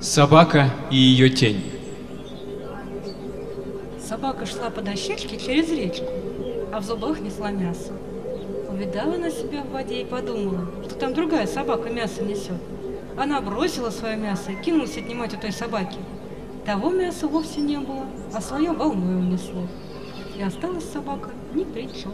Собака и ее тень. Собака шла по дощечке через речку, а в зубах несла мясо. Увидала она себя в воде и подумала, что там другая собака мясо несет. Она бросила свое мясо и кинулась отнимать у той собаки. Того мяса вовсе не было, а свое волной унесло. И осталась собака ни при чем.